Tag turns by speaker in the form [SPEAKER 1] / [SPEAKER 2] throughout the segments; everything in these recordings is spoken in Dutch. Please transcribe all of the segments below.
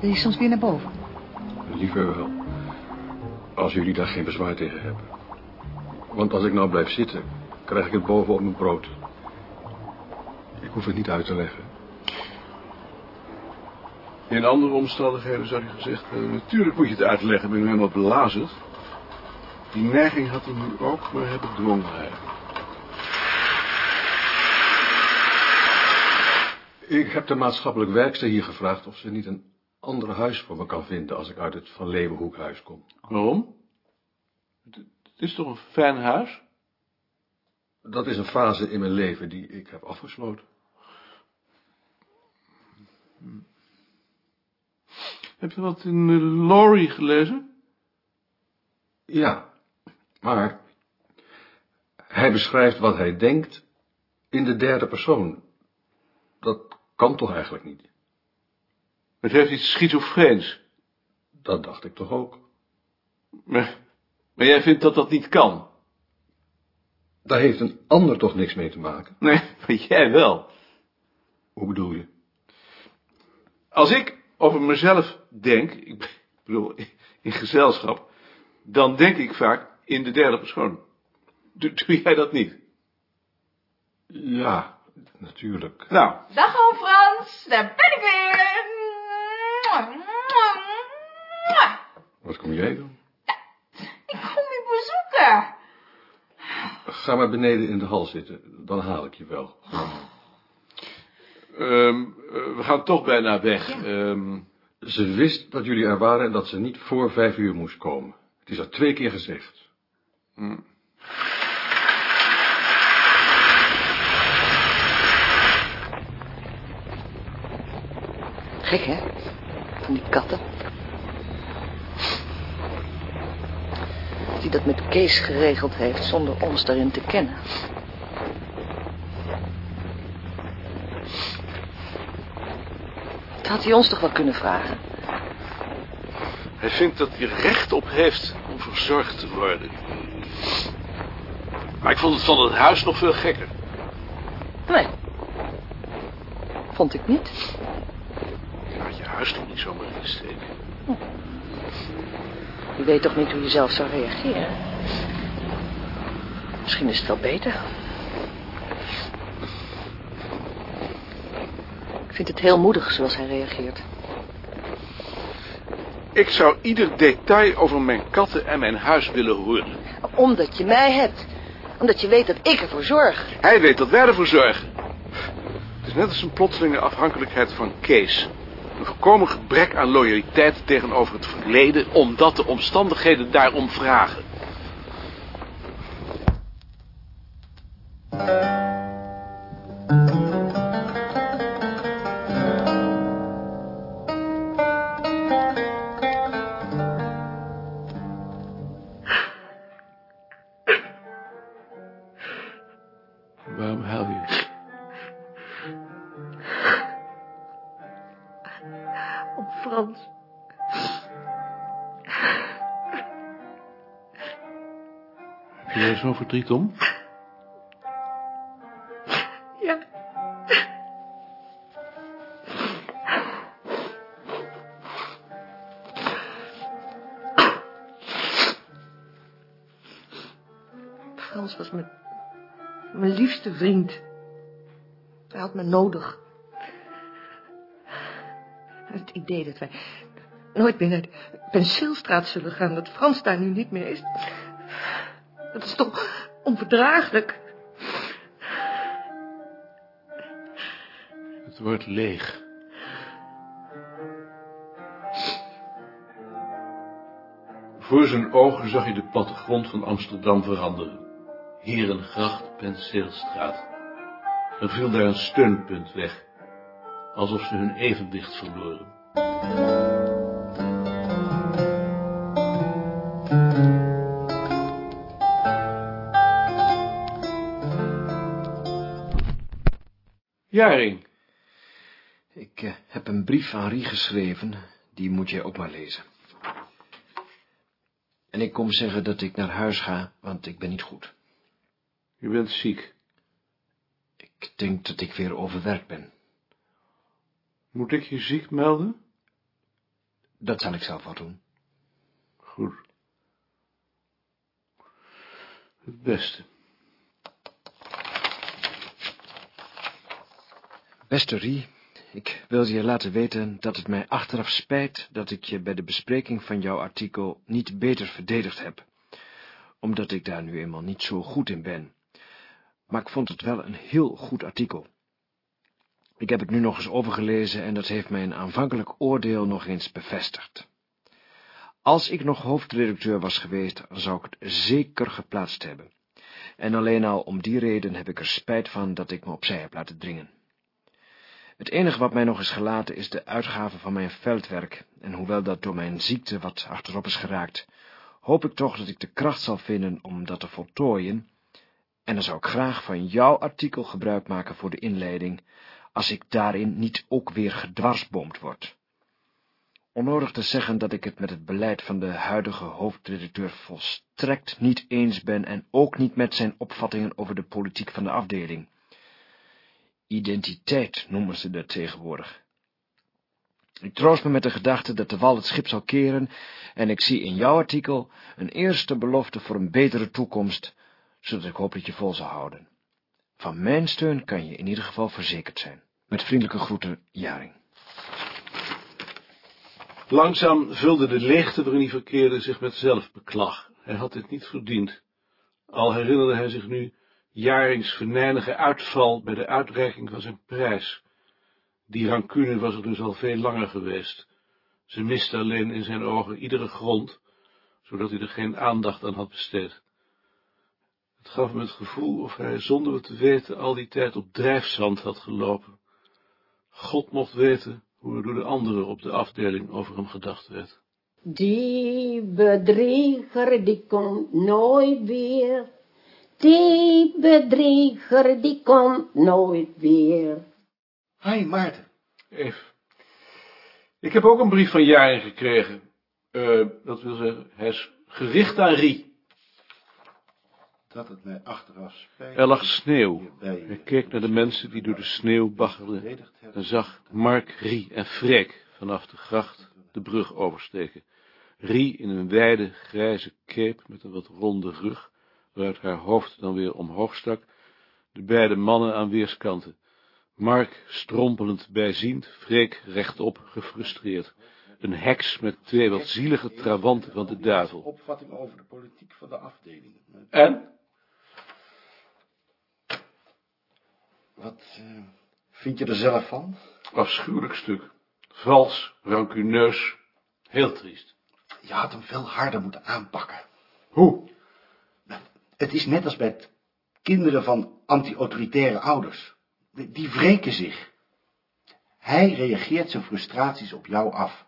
[SPEAKER 1] hij soms weer naar boven?
[SPEAKER 2] Liever wel. Als jullie daar geen bezwaar tegen hebben. Want als ik nou blijf zitten, krijg ik het boven op mijn brood. Ik hoef het niet uit te leggen. In andere omstandigheden zou hij gezegd natuurlijk moet je het uitleggen, ik ben helemaal belazerd. Die neiging had hij nu ook, maar hij bedwong hij. Ik heb de maatschappelijk werkster hier gevraagd of ze niet een ander huis voor me kan vinden als ik uit het Van Leeuwenhoekhuis kom.
[SPEAKER 3] Waarom? Het is toch een fijn huis?
[SPEAKER 2] Dat is een fase in mijn leven die ik heb afgesloten.
[SPEAKER 3] Heb je wat in uh, Laurie gelezen?
[SPEAKER 2] Ja, maar hij beschrijft wat hij denkt in de derde persoon. Dat kan toch eigenlijk niet?
[SPEAKER 3] Het heeft iets schizofreens.
[SPEAKER 2] Dat dacht ik toch ook.
[SPEAKER 3] Maar, maar jij vindt dat dat niet kan?
[SPEAKER 2] Daar heeft een ander toch niks mee te maken?
[SPEAKER 3] Nee, maar jij wel.
[SPEAKER 2] Hoe bedoel je?
[SPEAKER 3] Als ik over mezelf denk, ik bedoel, in gezelschap, dan denk ik vaak in de derde persoon. Doe, doe jij dat niet?
[SPEAKER 2] Ja, natuurlijk.
[SPEAKER 3] Nou.
[SPEAKER 4] Dag oom Frans, daar ben ik weer.
[SPEAKER 2] Wat kom jij doen?
[SPEAKER 4] Ik kom je bezoeken.
[SPEAKER 2] Ga maar beneden in de hal zitten, dan haal ik je wel.
[SPEAKER 3] Um, we gaan toch bijna weg. Um...
[SPEAKER 2] Ze wist dat jullie er waren en dat ze niet voor vijf uur moest komen. Het is al twee keer gezegd.
[SPEAKER 3] Hmm.
[SPEAKER 1] Gek, hè? Van die katten. Die dat met Kees geregeld heeft zonder ons daarin te kennen. Dat had hij ons toch wel kunnen vragen?
[SPEAKER 3] Hij vindt dat hij recht op heeft om verzorgd te worden. Maar ik vond het van het huis nog veel gekker.
[SPEAKER 1] Nee. Vond ik niet.
[SPEAKER 3] Huis toch niet zomaar in de steek?
[SPEAKER 1] Hm. Je weet toch niet hoe je zelf zou reageren? Misschien is het wel beter. Ik vind het heel moedig zoals hij reageert.
[SPEAKER 3] Ik zou ieder detail over mijn katten en mijn huis willen horen.
[SPEAKER 1] Omdat je mij hebt. Omdat je weet dat ik ervoor zorg.
[SPEAKER 3] Hij weet dat wij ervoor zorgen. Het is net als een plotselinge afhankelijkheid van Kees. Een volkomen gebrek aan loyaliteit tegenover het verleden... omdat de omstandigheden daarom vragen.
[SPEAKER 1] Om Frans.
[SPEAKER 3] Heb je daar zo'n verdriet om?
[SPEAKER 1] Ja. Frans was mijn, mijn liefste vriend. Hij had me nodig. Het idee dat wij nooit meer naar de penseelstraat zullen gaan, dat Frans daar nu niet meer is, dat is toch onverdraaglijk.
[SPEAKER 3] Het wordt leeg. Voor zijn ogen zag hij de plattegrond van Amsterdam veranderen. Herengracht, Penseelstraat. Er viel daar een steunpunt weg, alsof ze hun evenwicht verloren. Jaring.
[SPEAKER 5] Ik uh, heb een brief aan Rie geschreven, die moet jij ook maar lezen. En ik kom zeggen dat ik naar huis ga, want ik ben niet goed.
[SPEAKER 3] Je bent ziek.
[SPEAKER 5] Ik denk dat ik weer overwerkt ben.
[SPEAKER 3] Moet ik je ziek melden?
[SPEAKER 5] Dat zal ik zelf wel doen.
[SPEAKER 3] Goed. Het beste.
[SPEAKER 5] Beste Rie, ik wil je laten weten dat het mij achteraf spijt dat ik je bij de bespreking van jouw artikel niet beter verdedigd heb, omdat ik daar nu eenmaal niet zo goed in ben. Maar ik vond het wel een heel goed artikel. Ik heb het nu nog eens overgelezen en dat heeft mijn aanvankelijk oordeel nog eens bevestigd. Als ik nog hoofdredacteur was geweest, zou ik het zeker geplaatst hebben. En alleen al om die reden heb ik er spijt van dat ik me opzij heb laten dringen. Het enige wat mij nog is gelaten is de uitgave van mijn veldwerk, en hoewel dat door mijn ziekte wat achterop is geraakt, hoop ik toch dat ik de kracht zal vinden om dat te voltooien, en dan zou ik graag van jouw artikel gebruik maken voor de inleiding, als ik daarin niet ook weer gedwarsboomd word. Onnodig te zeggen dat ik het met het beleid van de huidige hoofdredacteur volstrekt niet eens ben en ook niet met zijn opvattingen over de politiek van de afdeling. Identiteit noemen ze dat tegenwoordig. Ik troost me met de gedachte dat de wal het schip zal keren en ik zie in jouw artikel een eerste belofte voor een betere toekomst, zodat ik hoop dat je vol zal houden. Van mijn steun kan je in ieder geval verzekerd zijn. Met vriendelijke groeten, Jaring.
[SPEAKER 3] Langzaam vulde de leegte waarin hij verkeerde zich met zelfbeklag. Hij had dit niet verdiend. Al herinnerde hij zich nu Jarings venijnige uitval bij de uitreiking van zijn prijs. Die rancune was er dus al veel langer geweest. Ze miste alleen in zijn ogen iedere grond, zodat hij er geen aandacht aan had besteed. Gaf hem het gevoel of hij zonder het te weten al die tijd op drijfzand had gelopen. God mocht weten hoe er door de anderen op de afdeling over hem gedacht werd.
[SPEAKER 6] Die bedrieger die komt nooit weer. Die bedrieger die komt nooit weer.
[SPEAKER 7] Hi, Maarten.
[SPEAKER 3] Eve. Ik heb ook een brief van Jaren gekregen. Eh, dat wil zeggen, hij is gericht aan Rie.
[SPEAKER 7] Dat het mij achteraf spijt.
[SPEAKER 3] Er lag sneeuw. Hij keek naar de mensen die door de sneeuw baggerden en zag Mark, Rie en Freek vanaf de gracht de brug oversteken. Rie in een wijde grijze cape met een wat ronde rug, waaruit haar hoofd dan weer omhoog stak, de beide mannen aan weerskanten. Mark strompelend bijziend, Freek rechtop gefrustreerd. Een heks met twee wat zielige trawanten van de duivel.
[SPEAKER 7] Opvatting over de politiek van de afdeling.
[SPEAKER 3] En?
[SPEAKER 7] Wat eh, vind je er zelf van?
[SPEAKER 3] Afschuwelijk stuk. Vals, rancuneus, heel triest.
[SPEAKER 7] Je had hem veel harder moeten aanpakken.
[SPEAKER 3] Hoe?
[SPEAKER 7] Het is net als met kinderen van anti-autoritaire ouders. Die die wreken zich. Hij reageert zijn frustraties op jou af.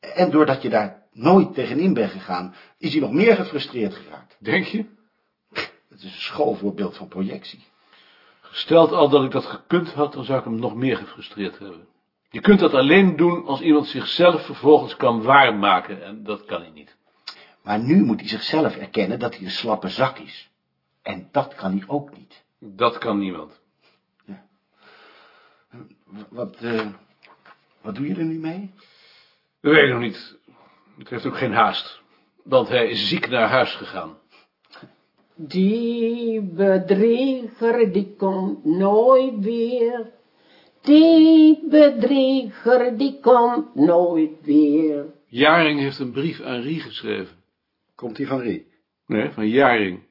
[SPEAKER 7] En doordat je daar nooit tegenin bent gegaan, is hij nog meer gefrustreerd geraakt.
[SPEAKER 3] Denk je?
[SPEAKER 7] Het is een schoolvoorbeeld van projectie.
[SPEAKER 3] Gesteld al dat ik dat gekund had, dan zou ik hem nog meer gefrustreerd hebben. Je kunt dat alleen doen als iemand zichzelf vervolgens kan waarmaken, en dat kan hij niet.
[SPEAKER 7] Maar nu moet hij zichzelf erkennen dat hij een slappe zak is. En dat kan hij ook niet.
[SPEAKER 3] Dat kan niemand.
[SPEAKER 7] W- Wat, eh, wat doe je er nu mee?
[SPEAKER 3] Dat weet ik nog niet. Het heeft ook geen haast, want hij is ziek naar huis gegaan.
[SPEAKER 6] Die bedrieger die komt nooit weer. Die bedrieger die komt nooit weer.
[SPEAKER 3] Jaring heeft een brief aan Rie geschreven.
[SPEAKER 8] Komt die van Rie?
[SPEAKER 3] Nee, van Jaring.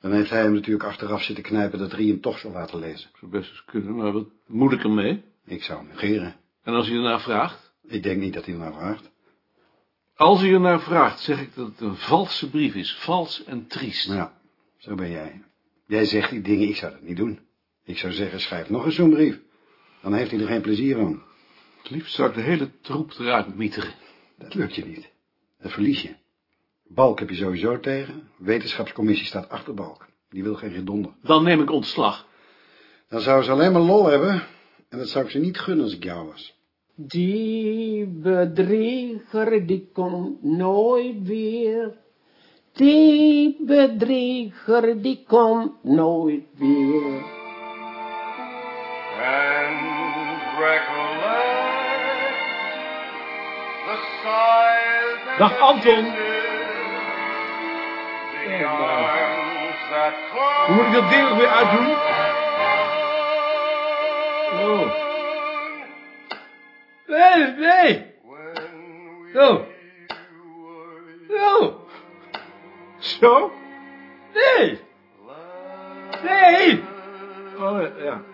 [SPEAKER 8] Dan heeft hij hem natuurlijk achteraf zitten knijpen dat Rie hem toch zou laten lezen.
[SPEAKER 3] Zou best eens kunnen, maar wat moet ik ermee?
[SPEAKER 8] Ik zou hem negeren.
[SPEAKER 3] En als hij ernaar vraagt?
[SPEAKER 8] Ik denk niet dat hij ernaar vraagt.
[SPEAKER 3] Als hij ernaar vraagt, zeg ik dat het een valse brief is. Vals en triest.
[SPEAKER 8] Nou ja, zo ben jij. Jij zegt die dingen, ik zou dat niet doen. Ik zou zeggen, schrijf nog eens zo'n brief. Dan heeft hij er geen plezier van.
[SPEAKER 3] Het liefst zou ik de hele troep eruit mieteren.
[SPEAKER 8] Dat lukt je niet. Dat verlies je. Balk heb je sowieso tegen. Wetenschapscommissie staat achter Balk. Die wil geen gedonder.
[SPEAKER 3] Dan neem ik ontslag.
[SPEAKER 8] Dan zou ze alleen maar lol hebben. En dat zou ik ze niet gunnen als ik jou was.
[SPEAKER 6] Die bedrieger die komt nooit weer. Die bedrieger die komt nooit weer.
[SPEAKER 9] and recollect the
[SPEAKER 3] Dag Anton. Hoe moet ik dat ding weer uitdoen? Oh. Nee, nee. Oh. Oh. Zo? Nee. Nee. Oh, ja.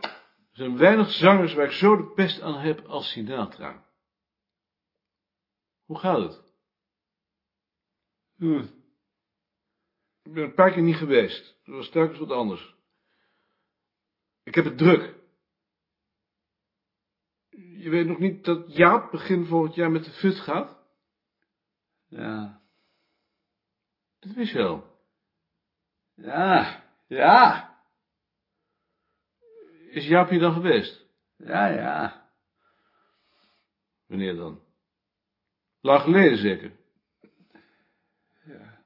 [SPEAKER 3] Er zijn weinig zangers waar ik zo de pest aan heb als Sinatra. Hoe gaat het? Hm. Ik ben een paar keer niet geweest. Dat was telkens wat anders. Ik heb het druk. Je weet nog niet dat Jaap begin volgend jaar met de FUT gaat?
[SPEAKER 8] Ja.
[SPEAKER 3] Dat wist je wel.
[SPEAKER 8] Ja. Ja.
[SPEAKER 3] Is Jaap hier dan geweest?
[SPEAKER 8] Ja, ja.
[SPEAKER 3] Wanneer dan? Lang geleden zeker?
[SPEAKER 8] Ja.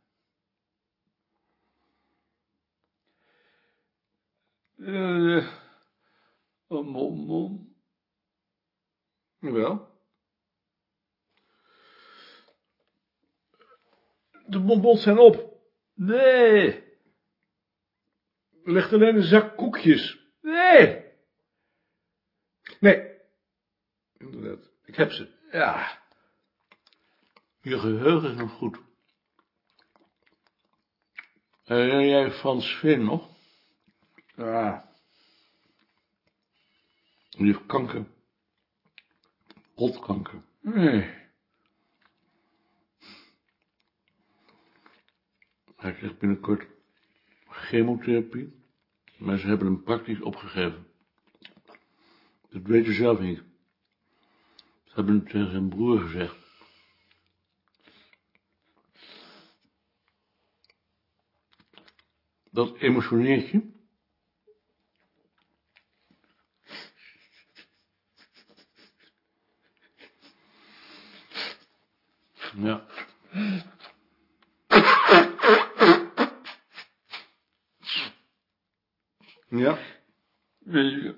[SPEAKER 8] Uh, een mom, mom.
[SPEAKER 3] Jawel. De bonbons zijn op.
[SPEAKER 8] Nee.
[SPEAKER 3] Er ligt alleen een zak koekjes.
[SPEAKER 8] Nee.
[SPEAKER 3] Nee. Inderdaad. Ik heb ze.
[SPEAKER 8] Ja.
[SPEAKER 3] Je geheugen is nog goed. Herinner jij van Sven nog?
[SPEAKER 8] Ja.
[SPEAKER 3] Die heeft kanker. Rotkanker.
[SPEAKER 8] Nee.
[SPEAKER 3] Hij krijgt binnenkort chemotherapie, maar ze hebben hem praktisch opgegeven. Dat weet je zelf niet. Ze hebben het tegen zijn broer gezegd. Dat emotioneert je? Ja. Ja.
[SPEAKER 8] Weet